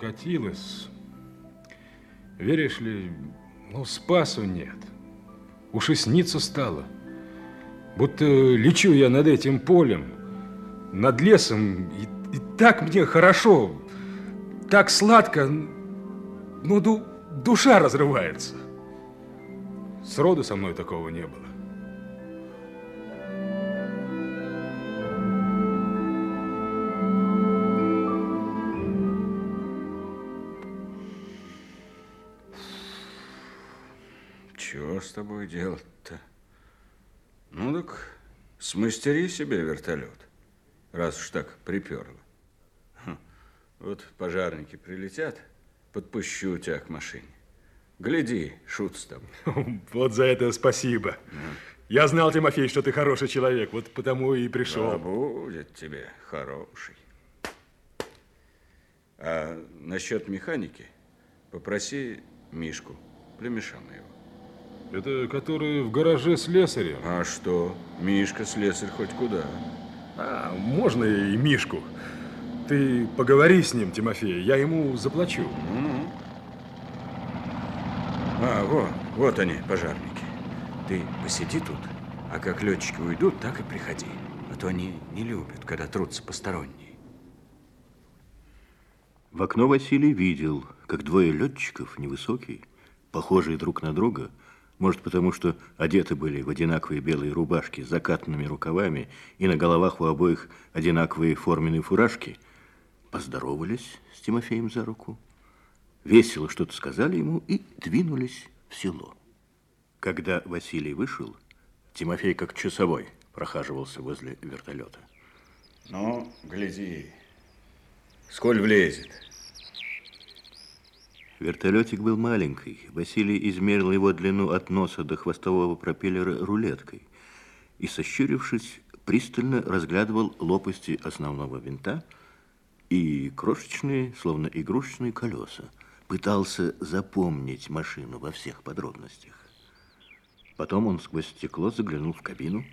покатилась. Веришь ли, ну, спасу нет. Уж и снится стало. Будто лечу я над этим полем, над лесом, и, и так мне хорошо, так сладко, ну, ду, душа разрывается. Сроду со мной такого не было. Чего с тобой делать-то? Ну так смастери себе вертолет, раз уж так приперло. Хм, вот пожарники прилетят, подпущу тебя к машине. Гляди, шут с тобой. Вот за это спасибо. Я знал, Тимофей, что ты хороший человек, вот потому и пришел. Да будет тебе хороший. А насчет механики попроси Мишку, племеша моего. Это который в гараже слесарем? А что? Мишка слесарь хоть куда. А, можно и Мишку. Ты поговори с ним, Тимофей, я ему заплачу. Ну, А, вот, вот они, пожарники. Ты посиди тут, а как летчики уйдут, так и приходи. А то они не любят, когда трутся посторонние. В окно Василий видел, как двое летчиков, невысокие, похожие друг на друга, может, потому что одеты были в одинаковые белые рубашки с закатанными рукавами и на головах у обоих одинаковые форменные фуражки, поздоровались с Тимофеем за руку, весело что-то сказали ему и двинулись в село. Когда Василий вышел, Тимофей как часовой прохаживался возле вертолета. Ну, гляди, сколь влезет. Вертолетик был маленький. Василий измерил его длину от носа до хвостового пропеллера рулеткой и, сощурившись, пристально разглядывал лопасти основного винта и крошечные, словно игрушечные колеса. Пытался запомнить машину во всех подробностях. Потом он сквозь стекло заглянул в кабину,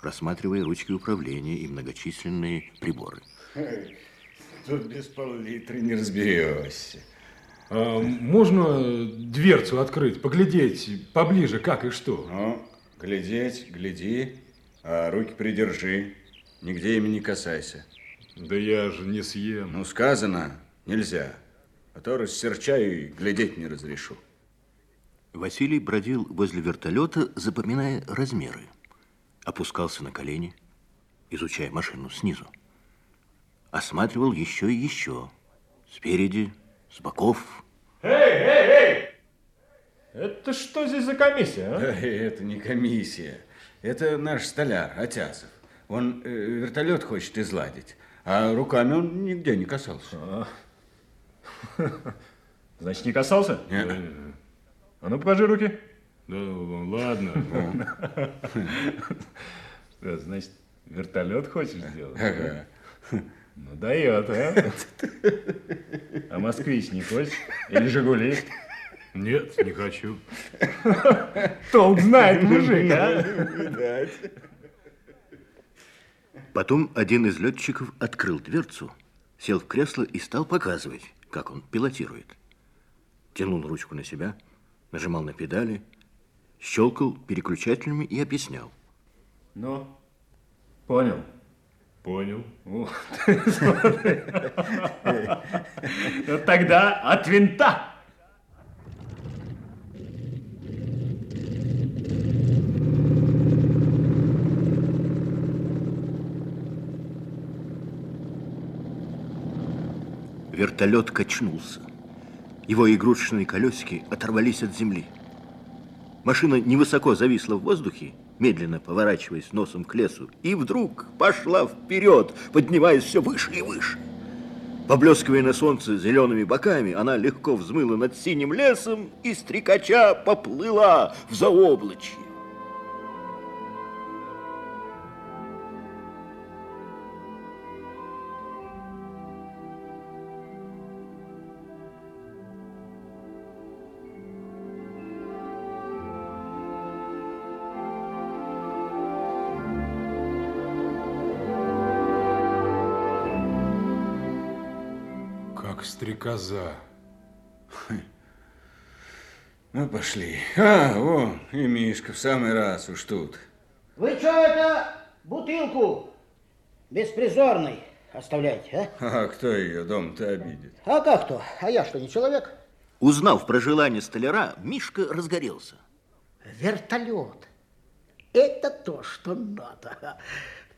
рассматривая ручки управления и многочисленные приборы. Тут без пол-литра не разберешься. А можно дверцу открыть, поглядеть поближе, как и что? Ну, глядеть, гляди, а руки придержи, нигде ими не касайся. Да я же не съем. Ну, сказано, нельзя, а то рассерчаю и глядеть не разрешу. Василий бродил возле вертолета, запоминая размеры. Опускался на колени, изучая машину снизу. Осматривал еще и еще. Спереди, с боков. Эй, эй, эй! Это что здесь за комиссия, а? Это не комиссия. Это наш столяр, Атясов. Он э, вертолет хочет изладить, а руками он нигде не касался. А. Значит, не касался? Нет. А ну, покажи руки. Да ладно. Значит, вертолет хочешь сделать? Ага. Ну, дает, а? А москвич не хочешь? Или Жигули? Нет, не хочу. Толк знает мужик, а? Потом один из летчиков открыл дверцу, сел в кресло и стал показывать, как он пилотирует. Тянул ручку на себя, нажимал на педали, щелкал переключателями и объяснял. Ну, понял. Понял. Вот, Тогда от винта. Вертолет качнулся. Его игрушечные колесики оторвались от земли. Машина невысоко зависла в воздухе, медленно поворачиваясь носом к лесу, и вдруг пошла вперед, поднимаясь все выше и выше. Поблескивая на солнце зелеными боками, она легко взмыла над синим лесом и стрекача поплыла в заоблачье. Как стрекоза. Ну, пошли. А, о, и Мишка в самый раз уж тут. Вы что это бутылку беспризорной оставляете, а? А кто ее дом-то обидит? А как то? А я что, не человек? Узнав про желание столяра, Мишка разгорелся. Вертолет. Это то, что надо.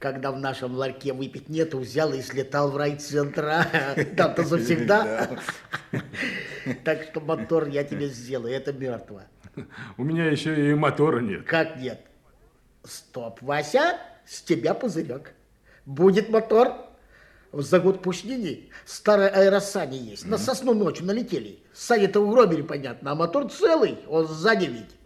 Когда в нашем ларьке выпить нету, взял и слетал в райцентр. Там-то завсегда. Так что мотор я тебе сделаю, это мертво. У меня еще и мотора нет. Как нет? Стоп, Вася, с тебя пузырек. Будет мотор. За год пушнини старая аэросани есть. На сосну ночью налетели. Сани-то угробили, понятно, а мотор целый, он сзади ведь.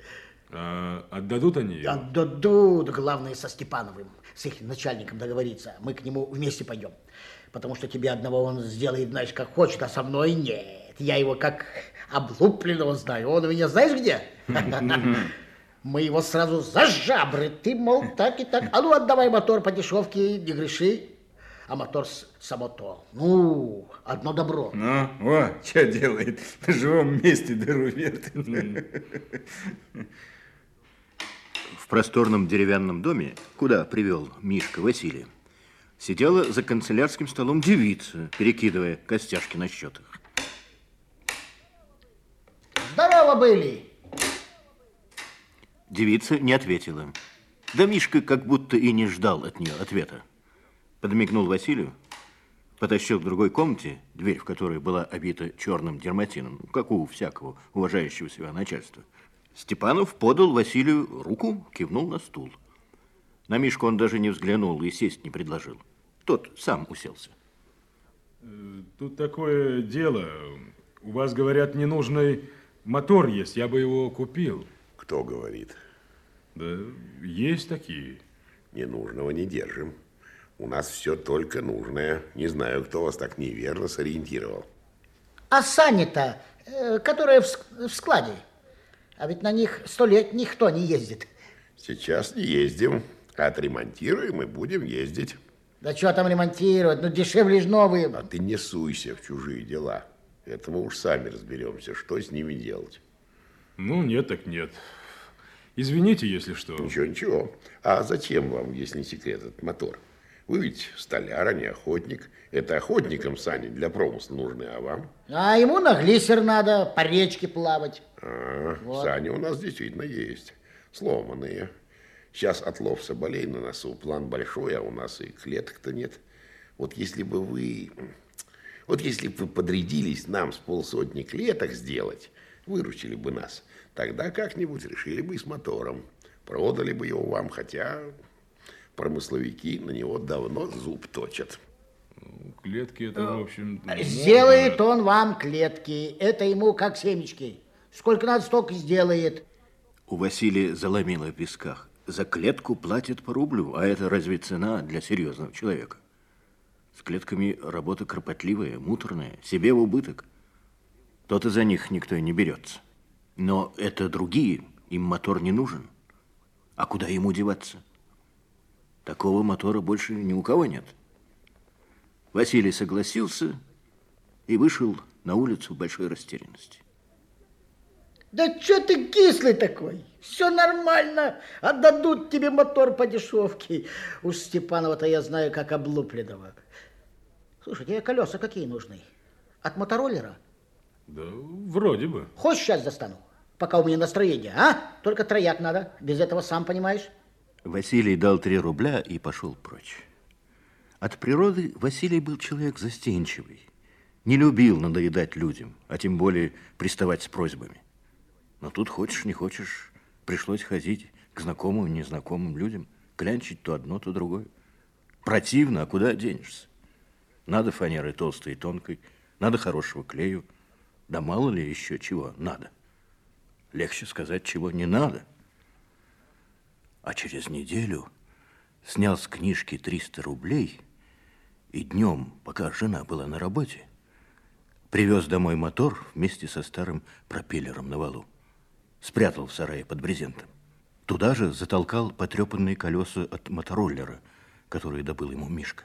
А отдадут они его? Отдадут, главное, со Степановым, с их начальником договориться. Мы к нему вместе пойдем. Потому что тебе одного он сделает, знаешь, как хочет, а со мной нет. Я его как облупленного знаю. Он у меня знаешь где? Мы его сразу за жабры. Ты, мол, так и так. А ну, отдавай мотор по дешевке, не греши. А мотор само то. Ну, одно добро. Ну, о, что делает? На живом месте дыру вертит. В просторном деревянном доме, куда привел Мишка Василия, сидела за канцелярским столом девица, перекидывая костяшки на счетах. Здорово были. Девица не ответила. Да Мишка как будто и не ждал от нее ответа. Подмигнул Василию, потащил к другой комнате, дверь в которой была обита черным дерматином, как у всякого уважающего себя начальства. Степанов подал Василию руку, кивнул на стул. На Мишку он даже не взглянул и сесть не предложил. Тот сам уселся. Тут такое дело. У вас, говорят, ненужный мотор есть. Я бы его купил. Кто говорит? Да, есть такие. Ненужного не держим. У нас все только нужное. Не знаю, кто вас так неверно сориентировал. А сани-то, э, ск- в складе, а ведь на них сто лет никто не ездит. Сейчас не ездим, а отремонтируем и будем ездить. Да что там ремонтировать, ну дешевле же новые. А ты не суйся в чужие дела. Это мы уж сами разберемся, что с ними делать. Ну, нет так нет. Извините, если что. Ничего, ничего. А зачем вам, если не секрет, этот мотор? Вы ведь столяр, а не охотник. Это охотникам сани для промысла нужны, а вам? А ему на глиссер надо, по речке плавать. А, сани у нас действительно есть. Сломанные. Сейчас отлов соболей на носу. План большой, а у нас и клеток-то нет. Вот если бы вы... Вот если бы вы подрядились нам с полсотни клеток сделать, выручили бы нас, тогда как-нибудь решили бы и с мотором. Продали бы его вам, хотя промысловики на него давно зуб точат. Клетки это, в общем... Сделает он вам клетки, это ему как семечки. Сколько надо, столько сделает. У Василия заломило в висках. За клетку платят по рублю, а это разве цена для серьезного человека? С клетками работа кропотливая, муторная, себе в убыток. То-то за них никто и не берется. Но это другие, им мотор не нужен. А куда ему деваться? Такого мотора больше ни у кого нет. Василий согласился и вышел на улицу в большой растерянности. Да что ты кислый такой? Все нормально. Отдадут тебе мотор по дешевке. Уж Степанова-то я знаю, как облупленного. Слушай, тебе колеса какие нужны? От мотороллера? Да, вроде бы. Хочешь, сейчас достану? Пока у меня настроение, а? Только трояк надо. Без этого сам понимаешь. Василий дал три рубля и пошел прочь. От природы Василий был человек застенчивый. Не любил надоедать людям, а тем более приставать с просьбами. Но тут хочешь, не хочешь, пришлось ходить к знакомым и незнакомым людям, клянчить то одно, то другое. Противно, а куда денешься? Надо фанеры толстой и тонкой, надо хорошего клею, да мало ли еще чего надо. Легче сказать, чего не надо. А через неделю снял с книжки 300 рублей и днем, пока жена была на работе, привез домой мотор вместе со старым пропеллером на валу. Спрятал в сарае под брезентом. Туда же затолкал потрепанные колеса от мотороллера, которые добыл ему Мишка.